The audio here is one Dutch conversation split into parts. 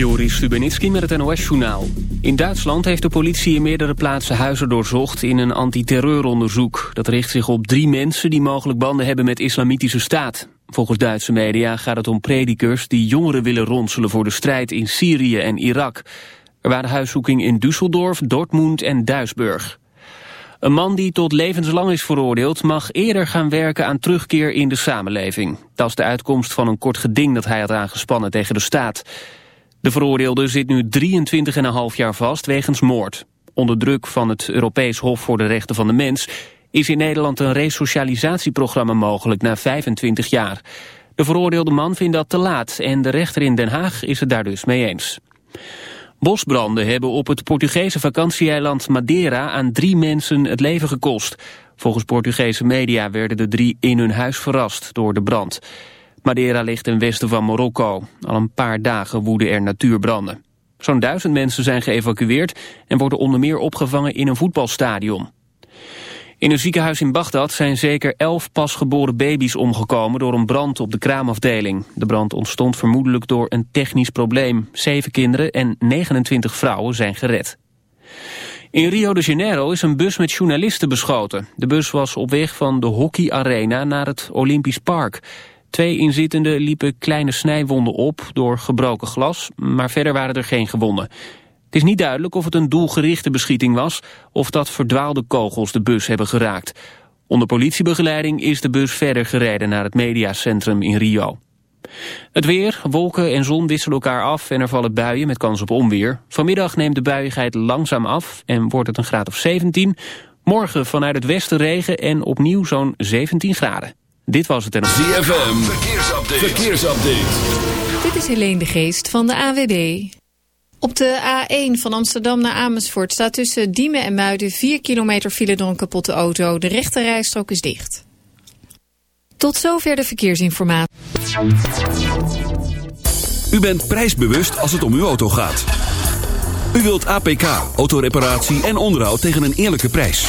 Joris Stubenitski met het NOS-journaal. In Duitsland heeft de politie in meerdere plaatsen huizen doorzocht in een antiterreuronderzoek. Dat richt zich op drie mensen die mogelijk banden hebben met islamitische staat. Volgens Duitse media gaat het om predikers die jongeren willen ronselen voor de strijd in Syrië en Irak. Er waren huiszoekingen in Düsseldorf, Dortmund en Duisburg. Een man die tot levenslang is veroordeeld mag eerder gaan werken aan terugkeer in de samenleving. Dat is de uitkomst van een kort geding dat hij had aangespannen tegen de staat. De veroordeelde zit nu 23,5 jaar vast wegens moord. Onder druk van het Europees Hof voor de Rechten van de Mens... is in Nederland een resocialisatieprogramma mogelijk na 25 jaar. De veroordeelde man vindt dat te laat en de rechter in Den Haag is het daar dus mee eens. Bosbranden hebben op het Portugese vakantieeiland Madeira aan drie mensen het leven gekost. Volgens Portugese media werden de drie in hun huis verrast door de brand. Madeira ligt ten westen van Marokko. Al een paar dagen woeden er natuurbranden. Zo'n duizend mensen zijn geëvacueerd en worden onder meer opgevangen in een voetbalstadion. In een ziekenhuis in Bagdad zijn zeker elf pasgeboren baby's omgekomen door een brand op de kraamafdeling. De brand ontstond vermoedelijk door een technisch probleem. Zeven kinderen en 29 vrouwen zijn gered. In Rio de Janeiro is een bus met journalisten beschoten. De bus was op weg van de Hockey Arena naar het Olympisch Park. Twee inzittenden liepen kleine snijwonden op door gebroken glas, maar verder waren er geen gewonden. Het is niet duidelijk of het een doelgerichte beschieting was of dat verdwaalde kogels de bus hebben geraakt. Onder politiebegeleiding is de bus verder gereden naar het mediacentrum in Rio. Het weer, wolken en zon wisselen elkaar af en er vallen buien met kans op onweer. Vanmiddag neemt de buiigheid langzaam af en wordt het een graad of 17. Morgen vanuit het westen regen en opnieuw zo'n 17 graden. Dit was het en... ZFM, verkeersupdate. verkeersupdate. Dit is Helene de Geest van de AWB. Op de A1 van Amsterdam naar Amersfoort staat tussen Diemen en Muiden 4 kilometer file door een kapotte auto. De rechte rijstrook is dicht. Tot zover de verkeersinformatie. U bent prijsbewust als het om uw auto gaat. U wilt APK, autoreparatie en onderhoud tegen een eerlijke prijs.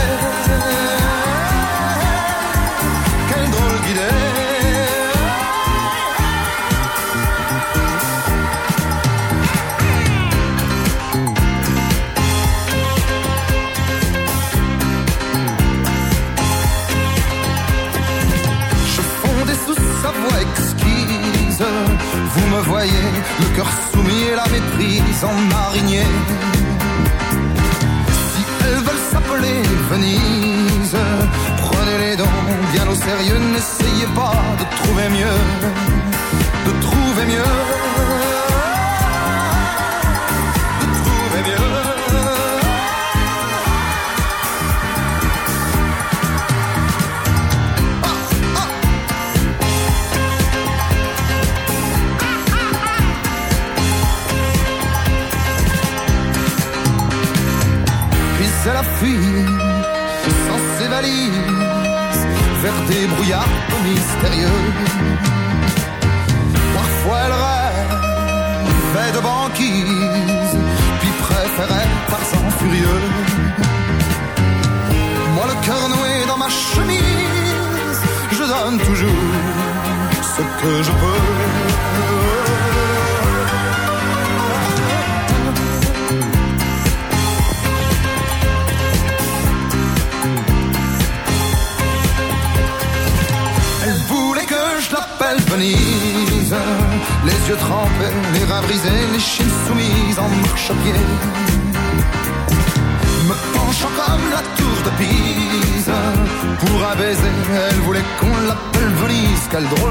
Pascal Drôle.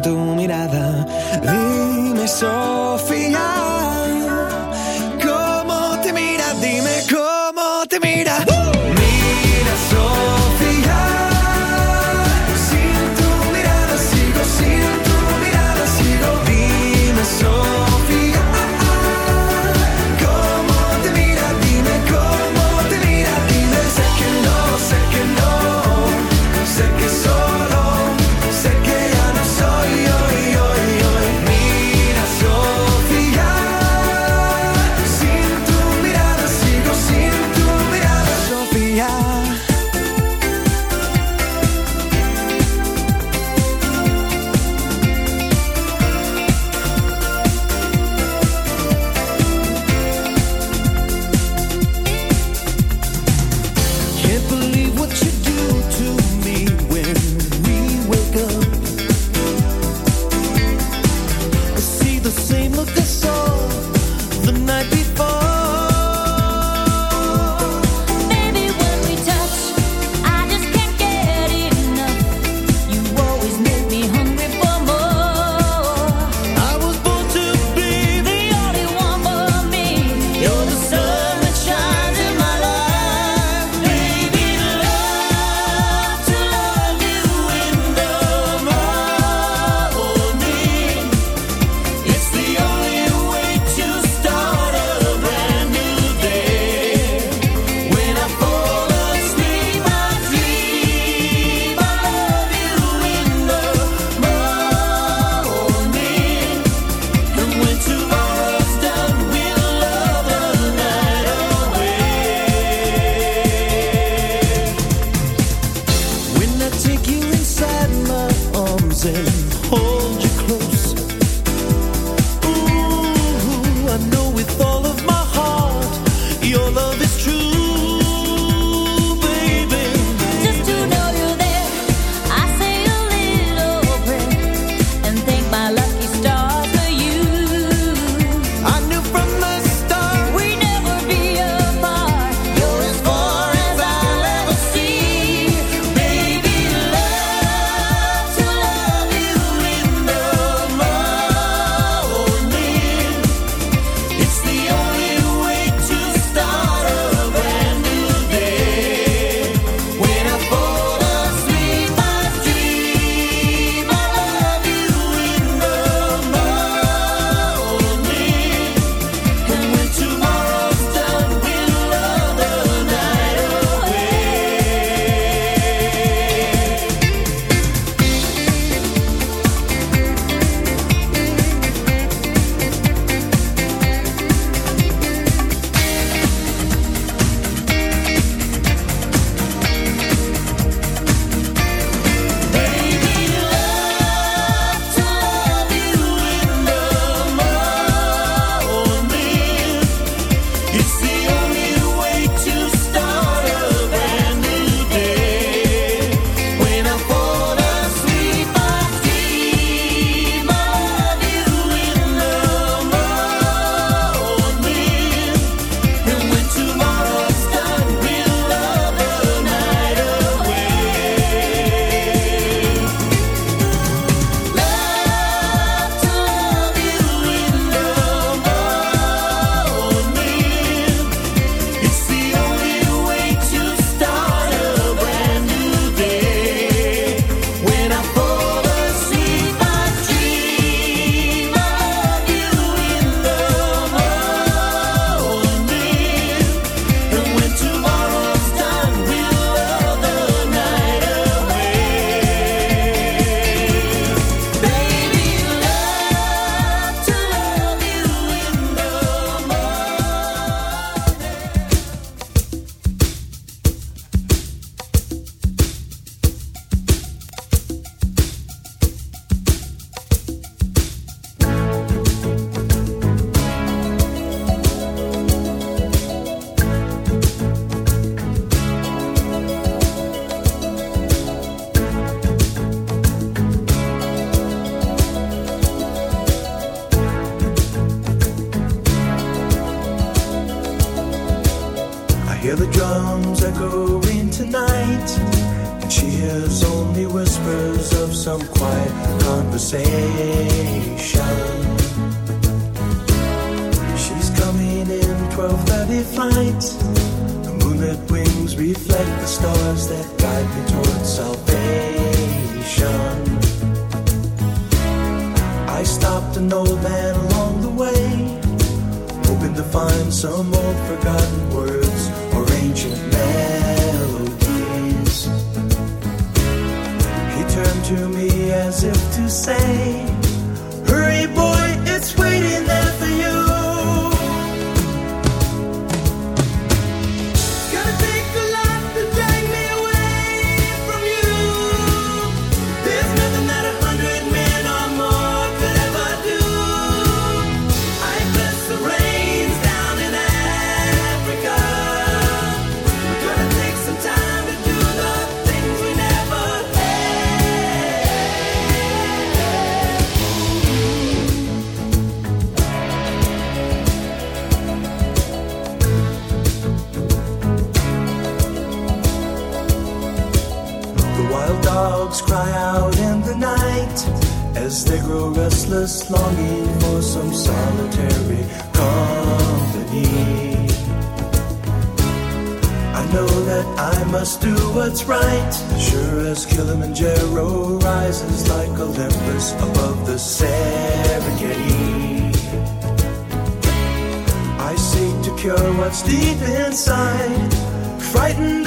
Tu mirada. Dime, Sofía, what's deep inside, frightened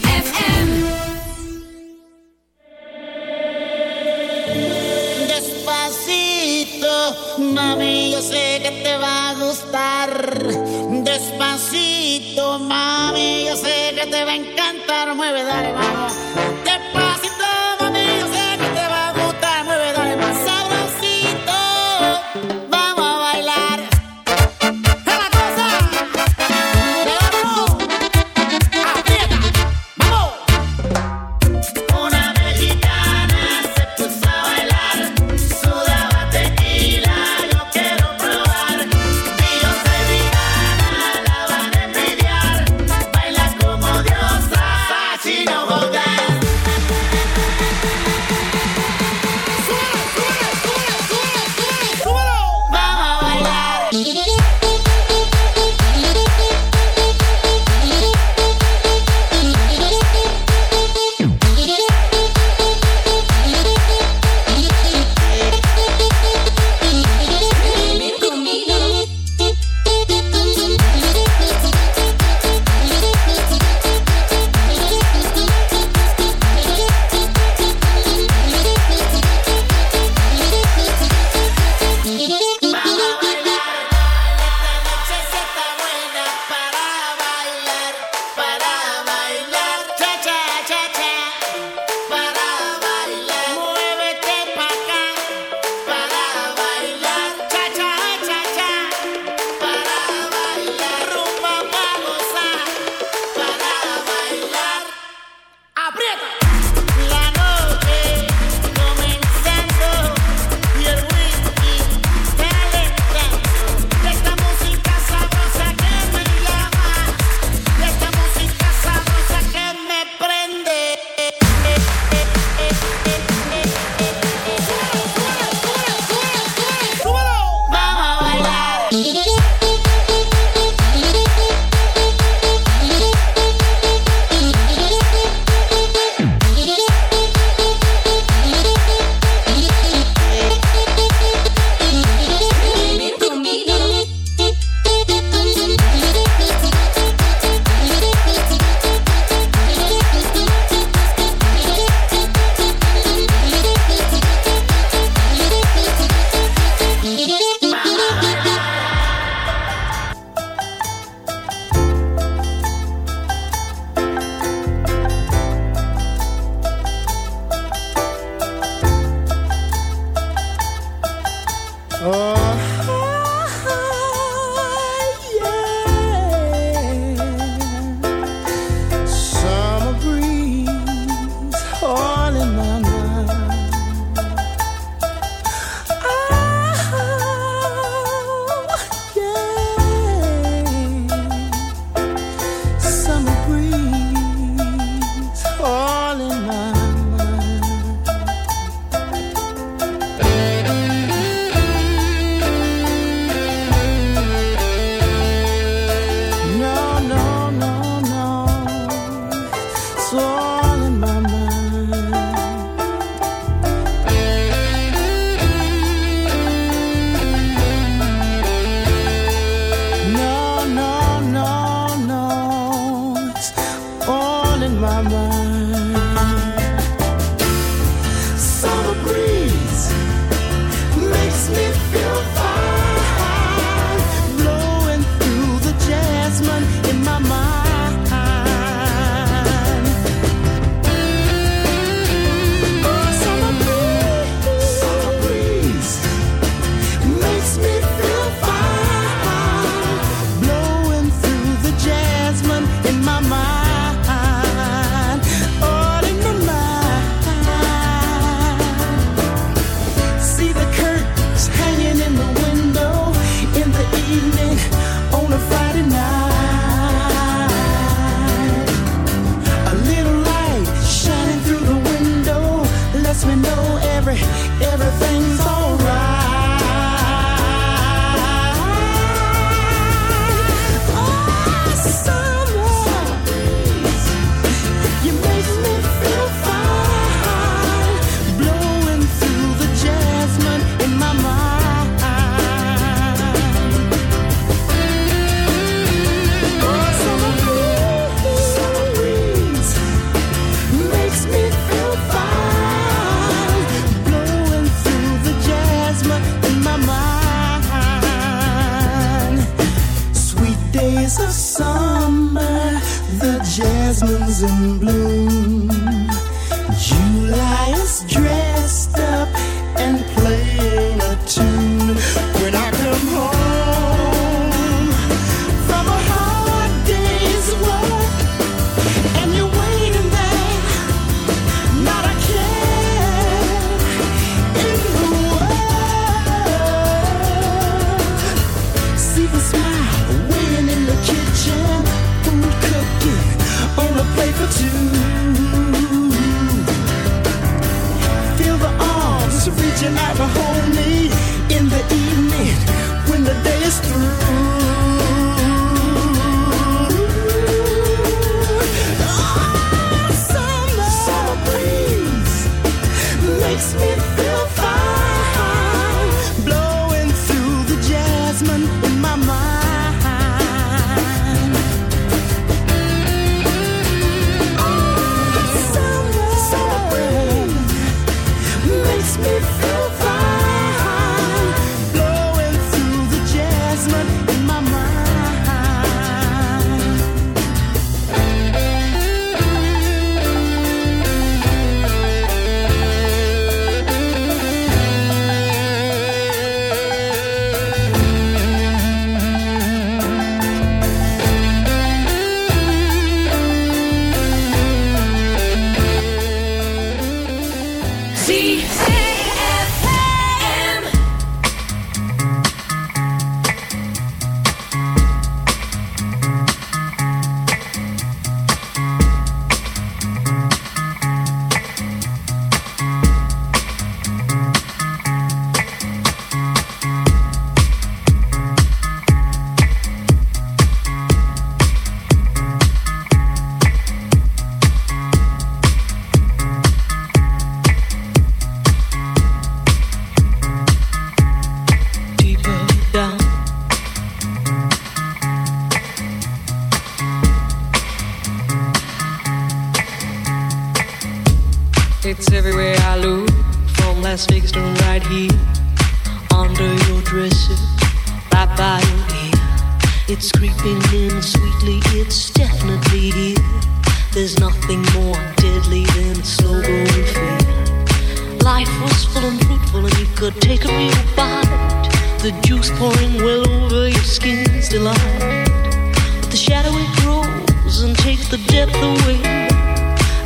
Makes me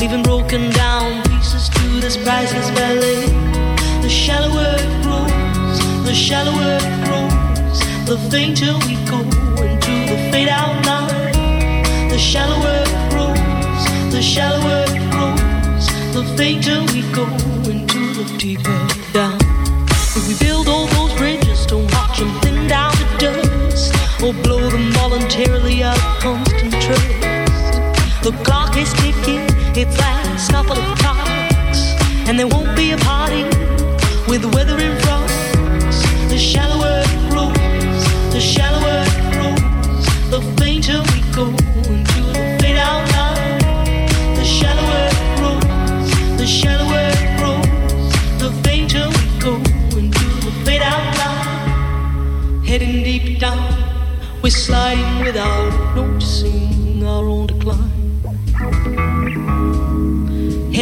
leaving broken down pieces to this priceless ballet. The shallower it grows, the shallower it grows, the fainter we go into the fade out line. The shallower it grows, the shallower it grows, the fainter we go into the deeper down. If we build all those bridges, don't watch them thin down to dust, or blow them voluntarily out of constant trust. The clock is ticking, its last couple of clocks, and there won't be a party with the weather in front. The shallower it grows, the shallower it grows, the fainter we go into the fade out line. The shallower it grows, the shallower it grows, the fainter we go into the fade out line. Heading deep down, we're sliding without noticing our own decline.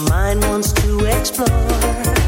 my mind wants to explore.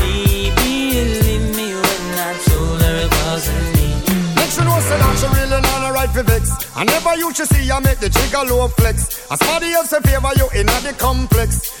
she really not a right for vex. I never you to see I make the trigger low flex. As somebody else in favor you in the complex.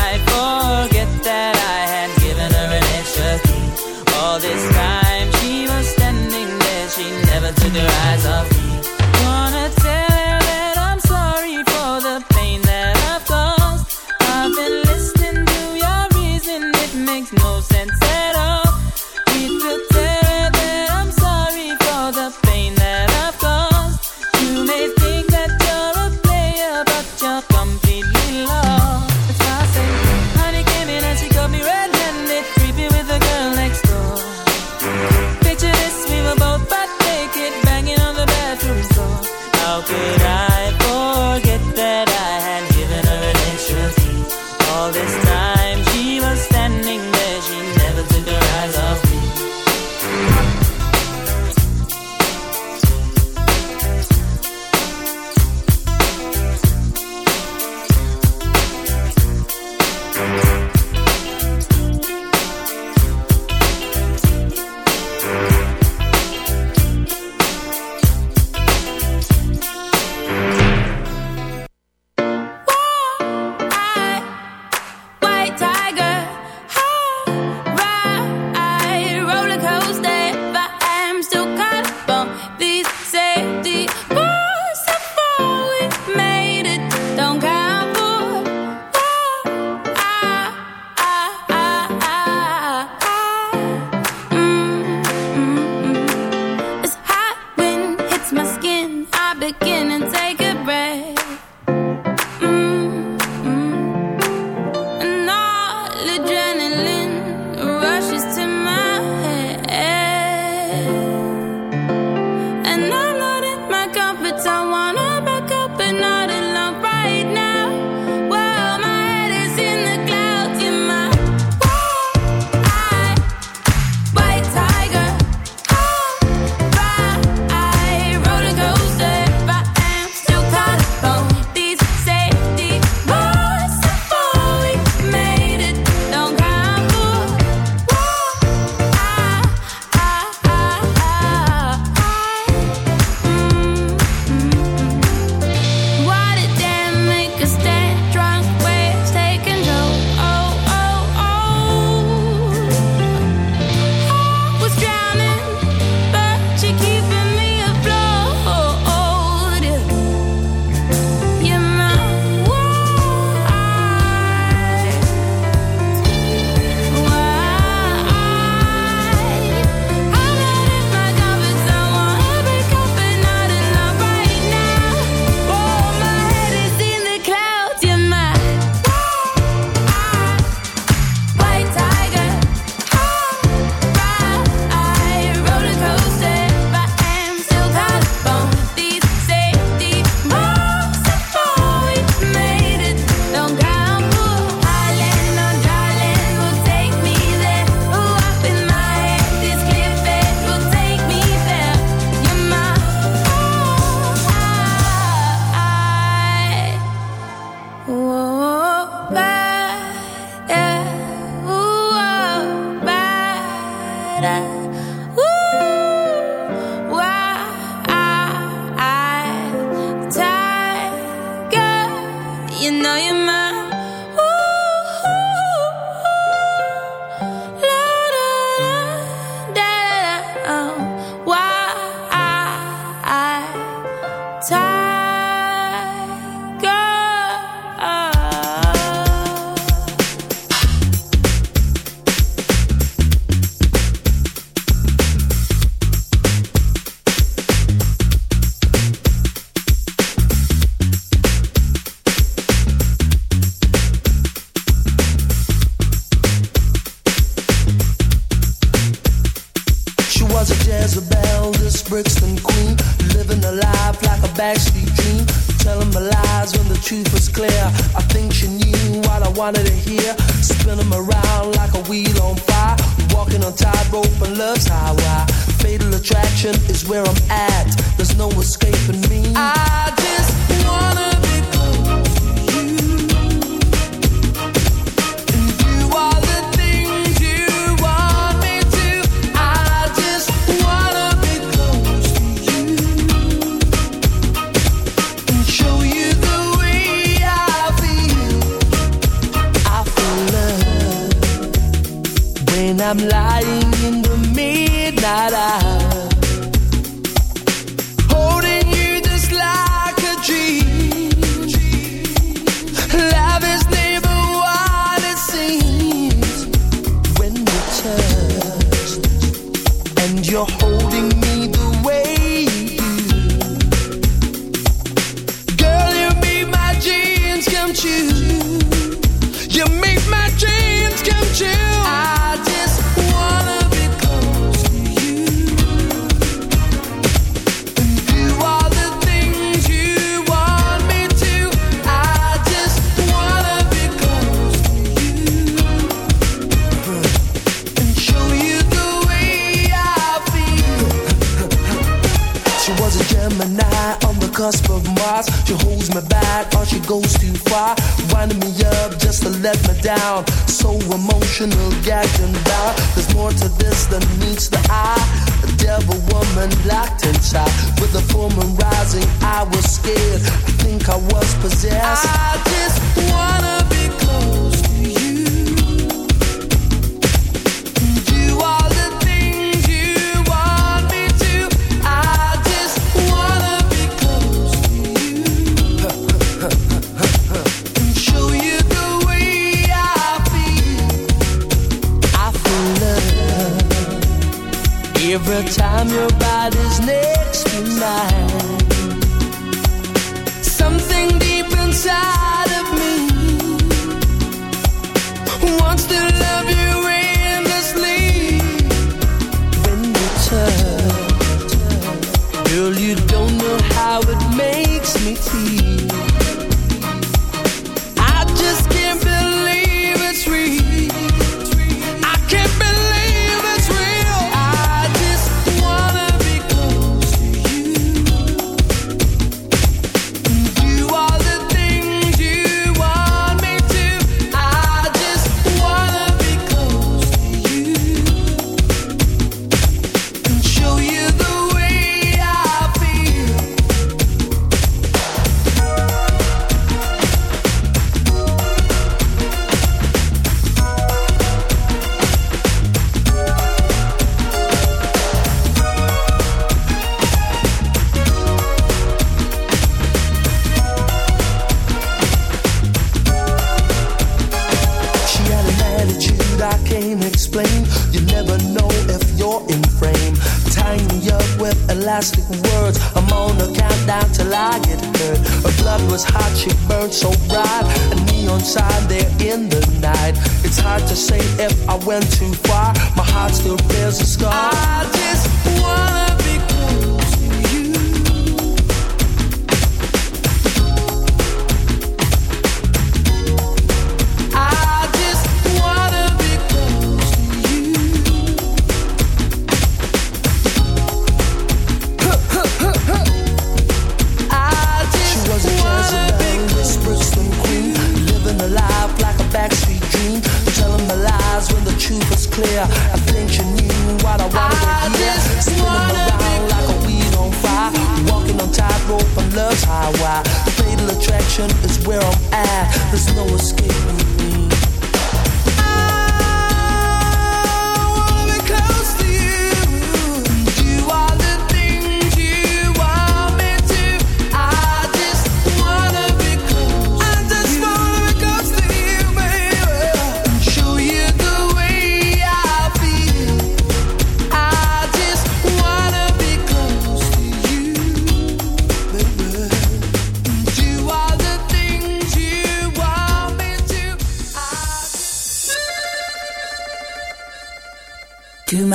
touched, and your whole goes too far, winding me up just to let me down. So emotional, gagging